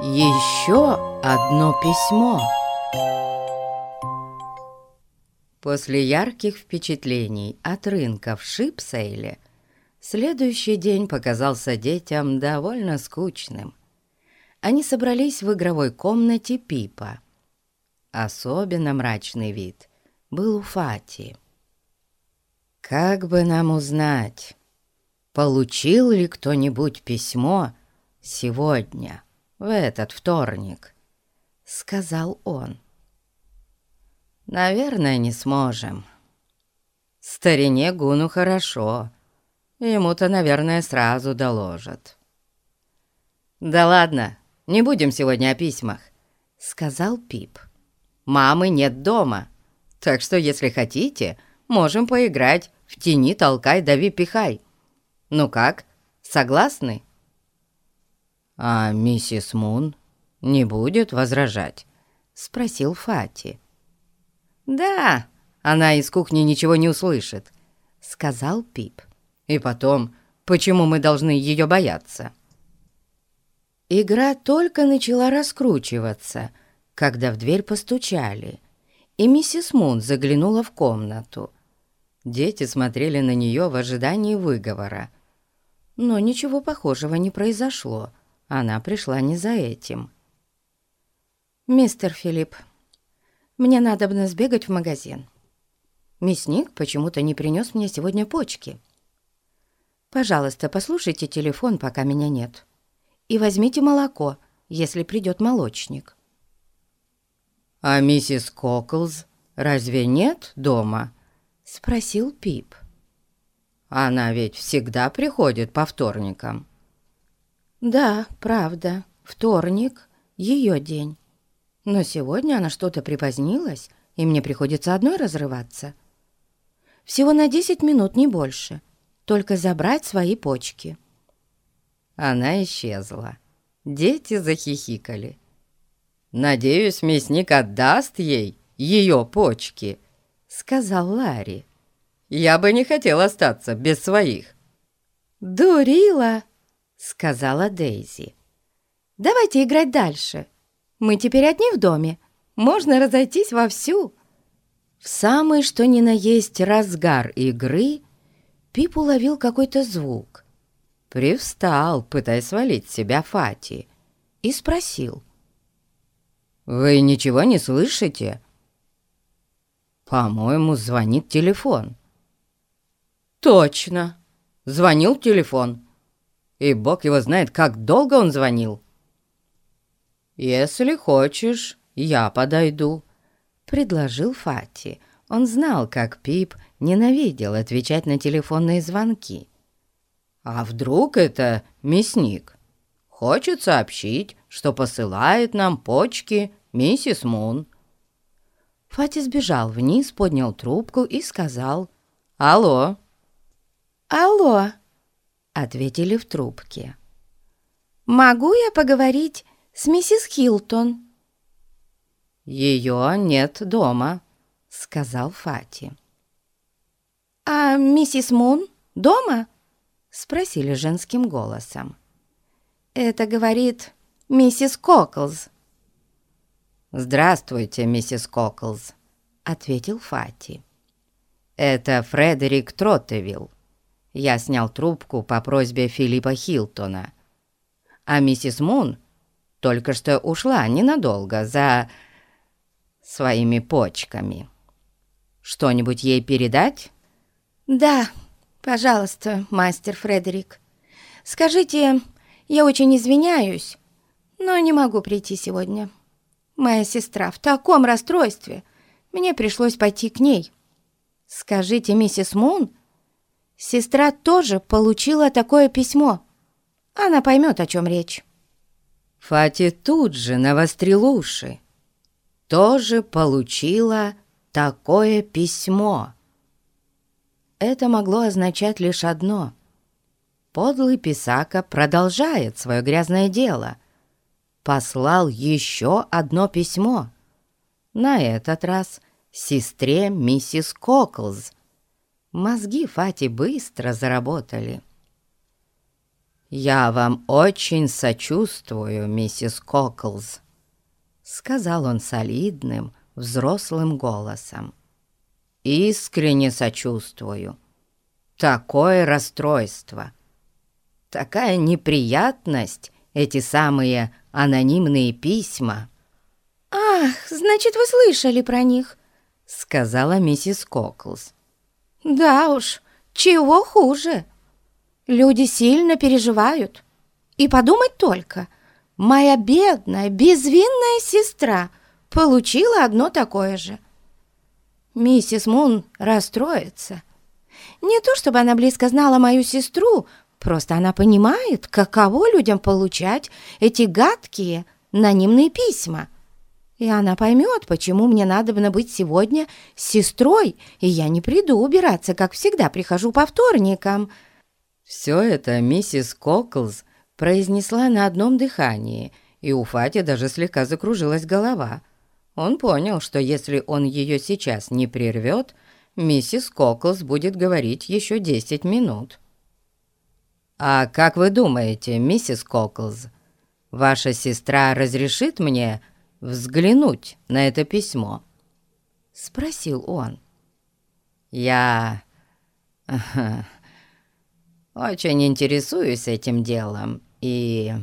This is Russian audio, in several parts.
Еще одно письмо. После ярких впечатлений от рынка в Шипсейле следующий день показался детям довольно скучным. Они собрались в игровой комнате Пипа. Особенно мрачный вид был у Фати. «Как бы нам узнать, получил ли кто-нибудь письмо сегодня, в этот вторник?» — сказал он. «Наверное, не сможем. Старине Гуну хорошо, ему-то, наверное, сразу доложат». «Да ладно, не будем сегодня о письмах», — сказал Пип. «Мамы нет дома, так что, если хотите, можем поиграть в тени толкай, дави, пихай. Ну как, согласны?» «А миссис Мун не будет возражать?» — спросил Фати. «Да, она из кухни ничего не услышит», — сказал Пип. «И потом, почему мы должны ее бояться?» Игра только начала раскручиваться, когда в дверь постучали, и миссис Мун заглянула в комнату. Дети смотрели на нее в ожидании выговора. Но ничего похожего не произошло. Она пришла не за этим. «Мистер Филипп, мне надо бы сбегать в магазин. Мясник почему-то не принес мне сегодня почки. Пожалуйста, послушайте телефон, пока меня нет. И возьмите молоко, если придет молочник». «А миссис Коклз разве нет дома?» — спросил Пип. «Она ведь всегда приходит по вторникам». «Да, правда, вторник — ее день. Но сегодня она что-то припозднилась, и мне приходится одной разрываться. Всего на десять минут, не больше. Только забрать свои почки». Она исчезла. Дети захихикали. «Надеюсь, мясник отдаст ей ее почки», — сказал Ларри. «Я бы не хотел остаться без своих». «Дурила», — сказала Дейзи. «Давайте играть дальше». Мы теперь одни в доме. Можно разойтись вовсю». В самый что ни на есть разгар игры Пип уловил какой-то звук. Привстал, пытаясь свалить себя Фати, и спросил. «Вы ничего не слышите?» «По-моему, звонит телефон». «Точно! Звонил телефон. И бог его знает, как долго он звонил. «Если хочешь, я подойду», — предложил Фати. Он знал, как Пип ненавидел отвечать на телефонные звонки. «А вдруг это мясник? Хочет сообщить, что посылает нам почки миссис Мун». Фати сбежал вниз, поднял трубку и сказал «Алло». «Алло», — ответили в трубке. «Могу я поговорить с миссис Хилтон». «Ее нет дома», — сказал Фати. «А миссис Мун дома?» — спросили женским голосом. «Это говорит миссис Коклз». «Здравствуйте, миссис Коклз», — ответил Фати. «Это Фредерик Троттевилл. Я снял трубку по просьбе Филиппа Хилтона. А миссис Мун только что ушла ненадолго за своими почками. Что-нибудь ей передать? Да, пожалуйста, мастер Фредерик. Скажите, я очень извиняюсь, но не могу прийти сегодня. Моя сестра в таком расстройстве. Мне пришлось пойти к ней. Скажите, миссис Мун, сестра тоже получила такое письмо. Она поймет, о чем речь. Фати тут же навострил уши. Тоже получила такое письмо. Это могло означать лишь одно. Подлый Писака продолжает свое грязное дело. Послал еще одно письмо. На этот раз сестре миссис Коклз. Мозги Фати быстро заработали. «Я вам очень сочувствую, миссис Коклз», — сказал он солидным, взрослым голосом. «Искренне сочувствую. Такое расстройство, такая неприятность, эти самые анонимные письма». «Ах, значит, вы слышали про них?» — сказала миссис Коклз. «Да уж, чего хуже. Люди сильно переживают. И подумать только, моя бедная, безвинная сестра получила одно такое же. Миссис Мун расстроится. Не то чтобы она близко знала мою сестру, просто она понимает, каково людям получать эти гадкие анонимные письма. И она поймет, почему мне надо быть сегодня с сестрой, и я не приду убираться, как всегда прихожу по вторникам». Все это миссис Коклз произнесла на одном дыхании, и у Фати даже слегка закружилась голова. Он понял, что если он ее сейчас не прервет, миссис Коклз будет говорить еще десять минут. «А как вы думаете, миссис Коклз, ваша сестра разрешит мне взглянуть на это письмо?» — спросил он. «Я очень интересуюсь этим делом, и...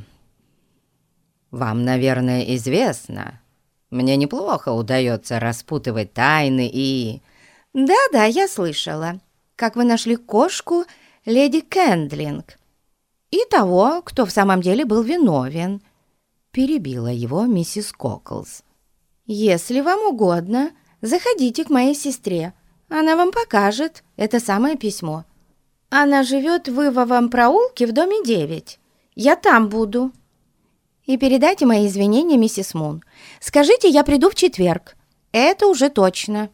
Вам, наверное, известно, мне неплохо удается распутывать тайны и...» «Да-да, я слышала, как вы нашли кошку леди Кэндлинг и того, кто в самом деле был виновен», перебила его миссис Коклс. «Если вам угодно, заходите к моей сестре. Она вам покажет это самое письмо. Она живет в Ивовом проулке в доме 9. Я там буду. И передайте мои извинения миссис Мун. Скажите, я приду в четверг. Это уже точно».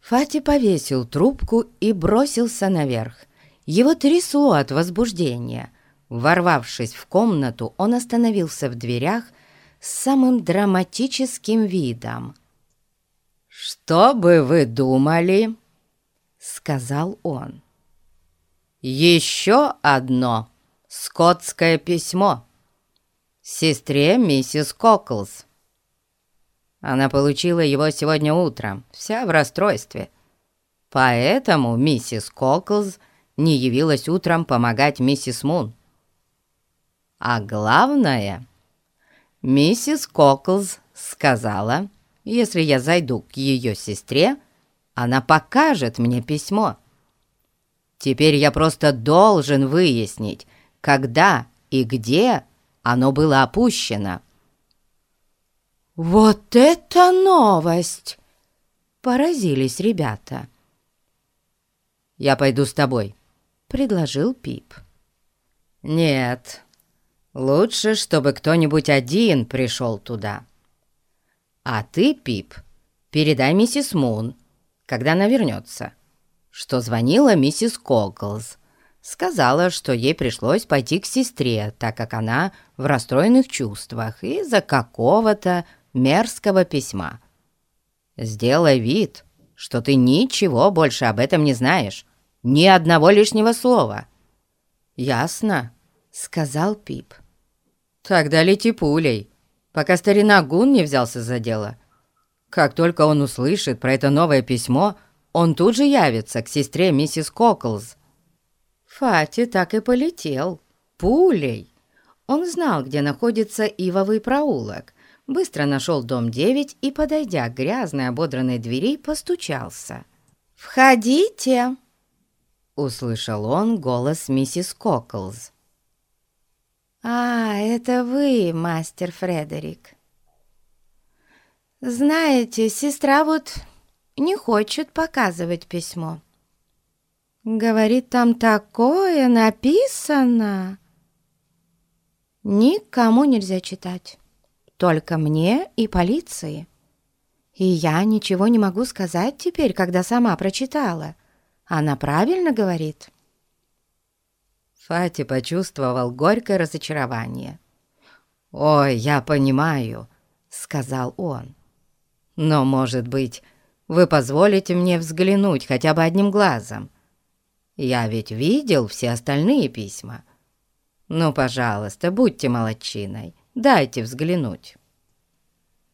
Фати повесил трубку и бросился наверх. Его трясло от возбуждения – Ворвавшись в комнату, он остановился в дверях с самым драматическим видом. «Что бы вы думали?» — сказал он. «Еще одно скотское письмо сестре миссис Коклс. Она получила его сегодня утром, вся в расстройстве. Поэтому миссис Коклс не явилась утром помогать миссис Мун. А главное, миссис Коклз сказала, если я зайду к ее сестре, она покажет мне письмо. Теперь я просто должен выяснить, когда и где оно было опущено. «Вот это новость!» — поразились ребята. «Я пойду с тобой», — предложил Пип. «Нет, Лучше, чтобы кто-нибудь один пришел туда. А ты, Пип, передай миссис Мун, когда она вернется, что звонила миссис Коклз. Сказала, что ей пришлось пойти к сестре, так как она в расстроенных чувствах из-за какого-то мерзкого письма. Сделай вид, что ты ничего больше об этом не знаешь, ни одного лишнего слова. Ясно?» — сказал Пип. Тогда лети пулей, пока старина Гун не взялся за дело. Как только он услышит про это новое письмо, он тут же явится к сестре миссис Коклз. Фати так и полетел. Пулей. Он знал, где находится Ивовый проулок. Быстро нашел дом 9 и, подойдя к грязной ободранной двери, постучался. «Входите!» Услышал он голос миссис Коклз. «А, это вы, мастер Фредерик. Знаете, сестра вот не хочет показывать письмо. Говорит, там такое написано. Никому нельзя читать, только мне и полиции. И я ничего не могу сказать теперь, когда сама прочитала. Она правильно говорит». Фати почувствовал горькое разочарование. «Ой, я понимаю», — сказал он. «Но, может быть, вы позволите мне взглянуть хотя бы одним глазом? Я ведь видел все остальные письма. Ну, пожалуйста, будьте молодчиной, дайте взглянуть».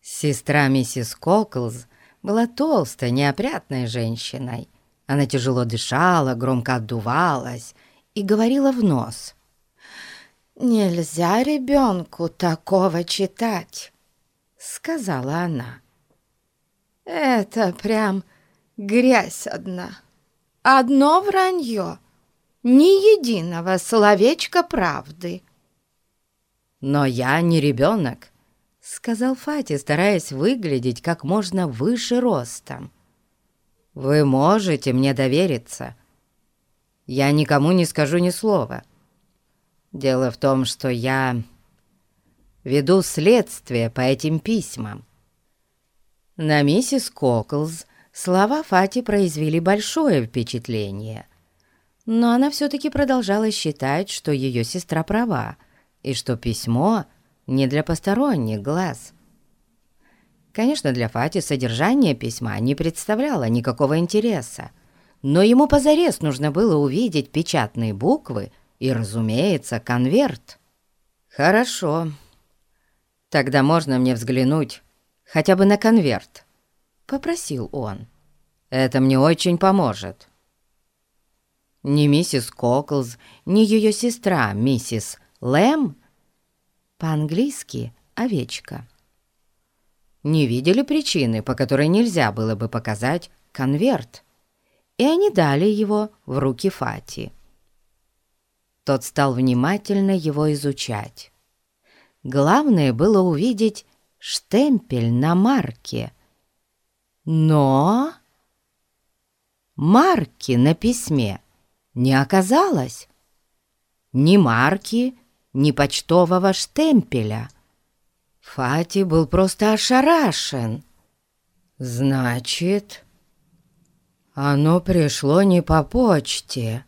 Сестра миссис Коклз была толстой, неопрятной женщиной. Она тяжело дышала, громко отдувалась и говорила в нос. «Нельзя ребенку такого читать», — сказала она. «Это прям грязь одна, одно вранье, ни единого словечка правды». «Но я не ребенок», — сказал Фати, стараясь выглядеть как можно выше ростом. «Вы можете мне довериться. Я никому не скажу ни слова. Дело в том, что я веду следствие по этим письмам». На миссис Коклз слова Фати произвели большое впечатление, но она все-таки продолжала считать, что ее сестра права, и что письмо не для посторонних глаз. Конечно, для Фати содержание письма не представляло никакого интереса, но ему позарез нужно было увидеть печатные буквы и, разумеется, конверт. «Хорошо. Тогда можно мне взглянуть хотя бы на конверт?» — попросил он. «Это мне очень поможет». Ни миссис Коклз, ни ее сестра, миссис Лэм, по-английски «овечка», не видели причины, по которой нельзя было бы показать конверт, и они дали его в руки Фати. Тот стал внимательно его изучать. Главное было увидеть штемпель на марке. Но марки на письме не оказалось. Ни марки, ни почтового штемпеля. Фати был просто ошарашен. «Значит, оно пришло не по почте»,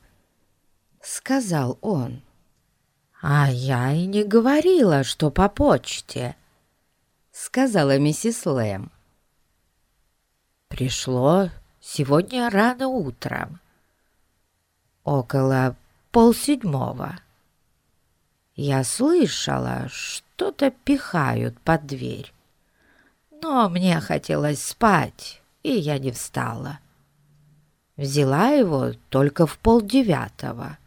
— сказал он. «А я и не говорила, что по почте», — сказала миссис Лэм. «Пришло сегодня рано утром, около полседьмого. Я слышала, что что-то пихают под дверь. Но мне хотелось спать, и я не встала. Взяла его только в полдевятого.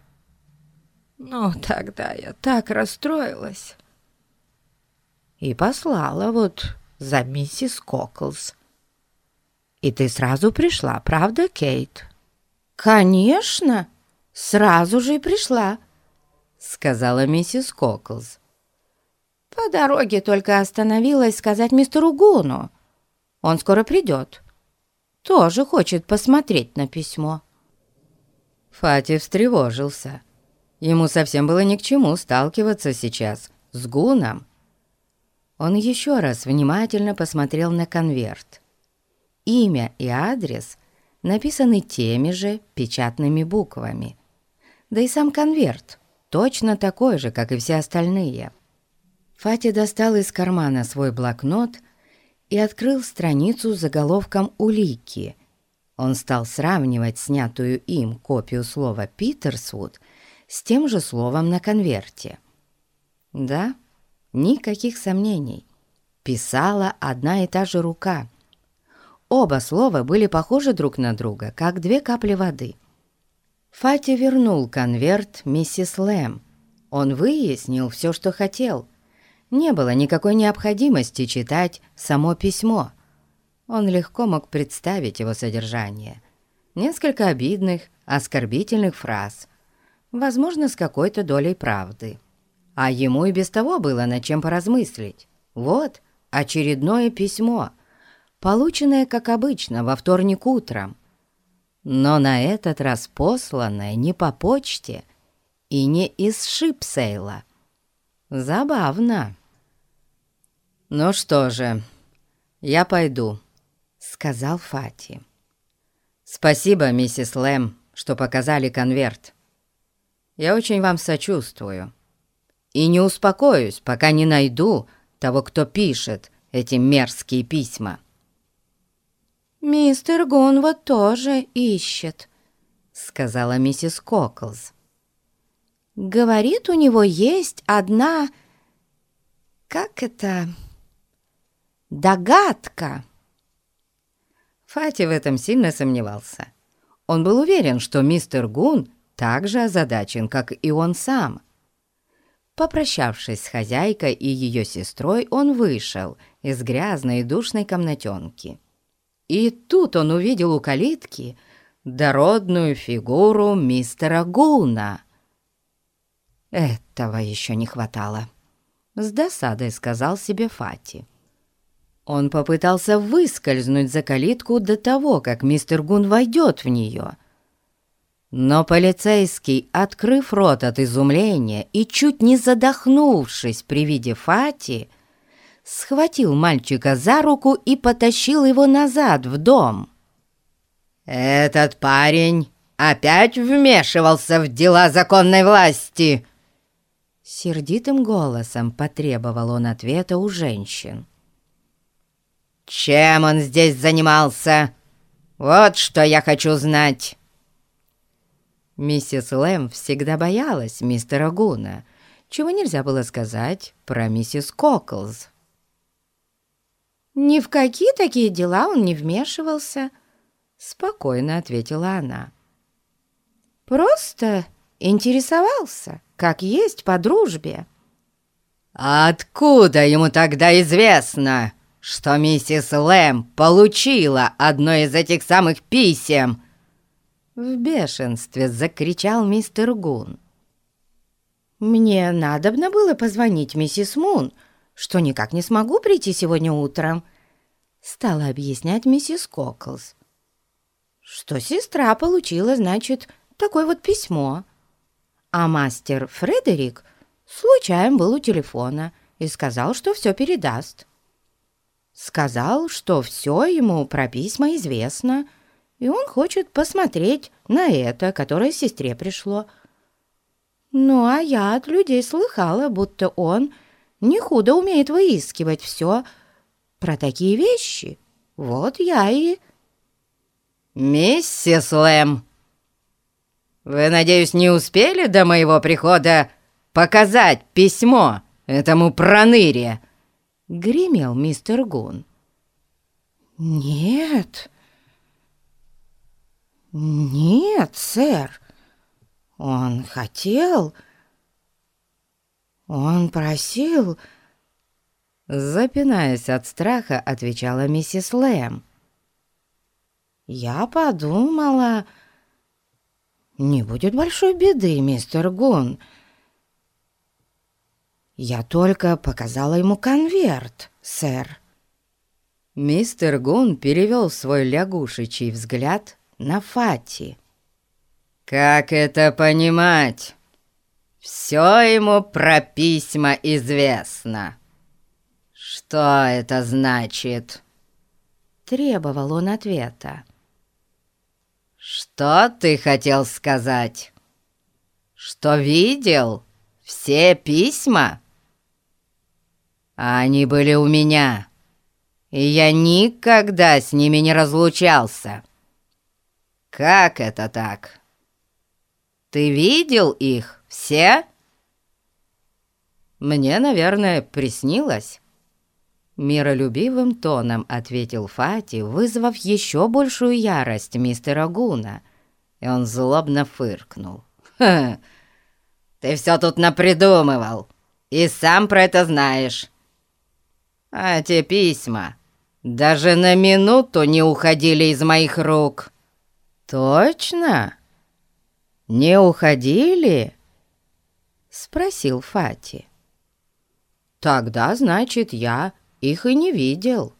Ну, тогда я так расстроилась. И послала вот за миссис Коклс. И ты сразу пришла, правда, Кейт? Конечно, сразу же и пришла, сказала миссис Коклс. По дороге только остановилась сказать мистеру Гуну. Он скоро придет. Тоже хочет посмотреть на письмо. Фати встревожился. Ему совсем было ни к чему сталкиваться сейчас с Гуном. Он еще раз внимательно посмотрел на конверт. Имя и адрес написаны теми же печатными буквами. Да и сам конверт точно такой же, как и все остальные. Фати достал из кармана свой блокнот и открыл страницу с заголовком «Улики». Он стал сравнивать снятую им копию слова «Питерсвуд» с тем же словом на конверте. Да, никаких сомнений. Писала одна и та же рука. Оба слова были похожи друг на друга, как две капли воды. Фати вернул конверт миссис Лэм. Он выяснил все, что хотел — не было никакой необходимости читать само письмо. Он легко мог представить его содержание. Несколько обидных, оскорбительных фраз, возможно, с какой-то долей правды. А ему и без того было над чем поразмыслить. Вот очередное письмо, полученное, как обычно, во вторник утром. Но на этот раз посланное не по почте и не из Шипсейла. Забавно. «Ну что же, я пойду», — сказал Фати. «Спасибо, миссис Лэм, что показали конверт. Я очень вам сочувствую. И не успокоюсь, пока не найду того, кто пишет эти мерзкие письма». «Мистер Гун вот тоже ищет», — сказала миссис Коклз. Говорит, у него есть одна... Как это? Догадка. Фати в этом сильно сомневался. Он был уверен, что мистер Гун так же озадачен, как и он сам. Попрощавшись с хозяйкой и ее сестрой, он вышел из грязной и душной комнатенки. И тут он увидел у калитки дородную фигуру мистера Гуна. Этого еще не хватало. С досадой сказал себе Фати. Он попытался выскользнуть за калитку до того, как мистер Гун войдет в нее. Но полицейский, открыв рот от изумления и чуть не задохнувшись при виде Фати, схватил мальчика за руку и потащил его назад в дом. «Этот парень опять вмешивался в дела законной власти!» Сердитым голосом потребовал он ответа у женщин. «Чем он здесь занимался? Вот что я хочу знать!» Миссис Лэм всегда боялась мистера Гуна, чего нельзя было сказать про миссис Коклз. «Ни в какие такие дела он не вмешивался», — спокойно ответила она. «Просто интересовался, как есть по дружбе». «Откуда ему тогда известно, что миссис Лэм получила одно из этих самых писем?» В бешенстве закричал мистер Гун. «Мне надобно было позвонить миссис Мун, что никак не смогу прийти сегодня утром», стала объяснять миссис Коклс. «Что сестра получила, значит, такое вот письмо. А мастер Фредерик случайно был у телефона и сказал, что все передаст. Сказал, что все ему про письма известно, и он хочет посмотреть на это, которое сестре пришло. Ну, а я от людей слыхала, будто он не худо умеет выискивать все про такие вещи. Вот я и... «Миссис Лэм, вы, надеюсь, не успели до моего прихода показать письмо этому проныре?» — гремел мистер Гун. «Нет, нет, сэр, он хотел, он просил...» Запинаясь от страха, отвечала миссис Лэм. «Я подумала, не будет большой беды, мистер Гун, «Я только показала ему конверт, сэр». Мистер Гун перевел свой лягушечий взгляд на Фати. «Как это понимать? Все ему про письма известно. Что это значит?» Требовал он ответа. «Что ты хотел сказать? Что видел все письма?» Они были у меня, и я никогда с ними не разлучался. Как это так? Ты видел их все? Мне, наверное, приснилось. Миролюбивым тоном ответил Фати, вызвав еще большую ярость мистера Гуна, и он злобно фыркнул. «Ха, ты все тут напридумывал, и сам про это знаешь. А те письма даже на минуту не уходили из моих рук. Точно? Не уходили? Спросил Фати. Тогда, значит, я их и не видел.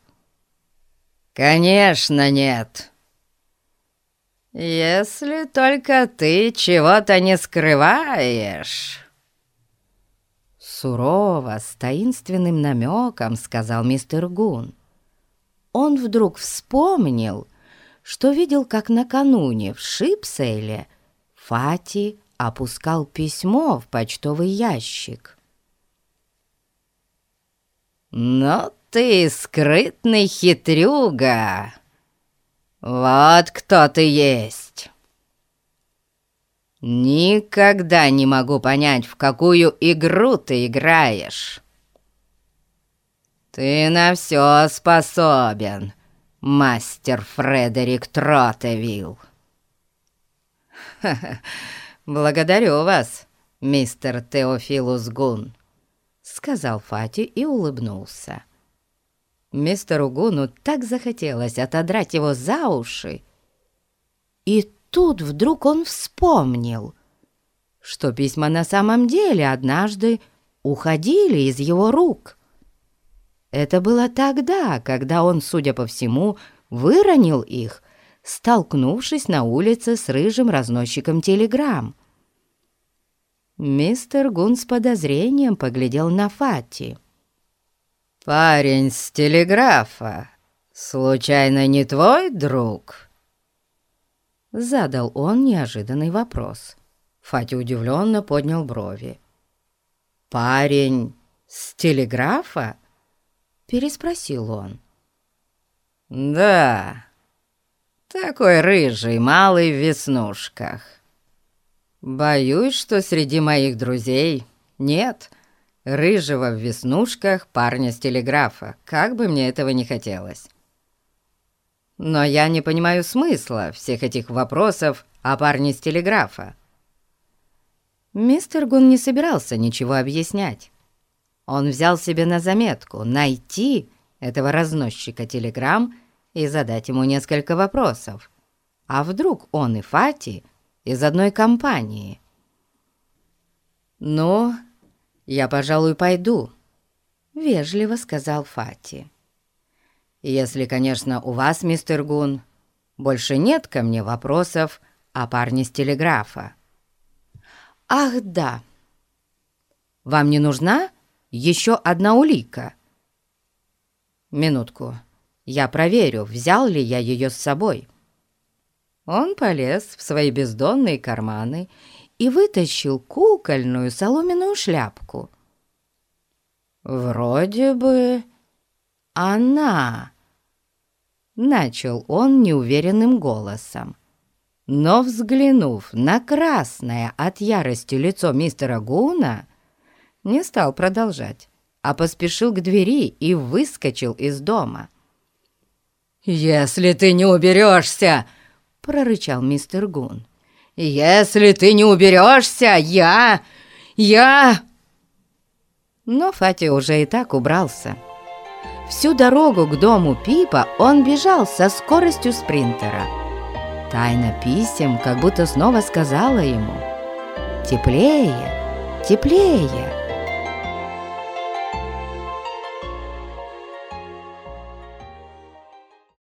Конечно, нет. Если только ты чего-то не скрываешь. Сурово, с таинственным намеком сказал мистер Гун. Он вдруг вспомнил, что видел, как накануне в Шипсейле Фати опускал письмо в почтовый ящик. «Но ты скрытный хитрюга! Вот кто ты есть!» Никогда не могу понять, в какую игру ты играешь. Ты на все способен, мастер Фредерик Тротевилл. «Благодарю вас, мистер Теофилус Гун», — сказал Фати и улыбнулся. Мистеру Гуну так захотелось отодрать его за уши. И тут вдруг он вспомнил, что письма на самом деле однажды уходили из его рук. Это было тогда, когда он, судя по всему, выронил их, столкнувшись на улице с рыжим разносчиком телеграмм. Мистер Гун с подозрением поглядел на Фати. «Парень с телеграфа, случайно не твой друг?» Задал он неожиданный вопрос. Фати удивленно поднял брови. «Парень с телеграфа?» Переспросил он. «Да, такой рыжий, малый в веснушках. Боюсь, что среди моих друзей нет рыжего в веснушках парня с телеграфа, как бы мне этого не хотелось. Но я не понимаю смысла всех этих вопросов о парне с телеграфа. Мистер Гун не собирался ничего объяснять. Он взял себе на заметку найти этого разносчика телеграмм и задать ему несколько вопросов. А вдруг он и Фати из одной компании. «Ну, я, пожалуй, пойду», — вежливо сказал Фати. «Если, конечно, у вас, мистер Гун, больше нет ко мне вопросов о парне с телеграфа». «Ах, да! Вам не нужна еще одна улика?» «Минутку, я проверю, взял ли я ее с собой». Он полез в свои бездонные карманы и вытащил кукольную соломенную шляпку. «Вроде бы она...» Начал он неуверенным голосом. Но, взглянув на красное от ярости лицо мистера Гуна, не стал продолжать, а поспешил к двери и выскочил из дома. «Если ты не уберешься!» — прорычал мистер Гун. «Если ты не уберешься, я... я...» Но Фати уже и так убрался. Всю дорогу к дому Пипа он бежал со скоростью спринтера. Тайна писем как будто снова сказала ему «Теплее, теплее».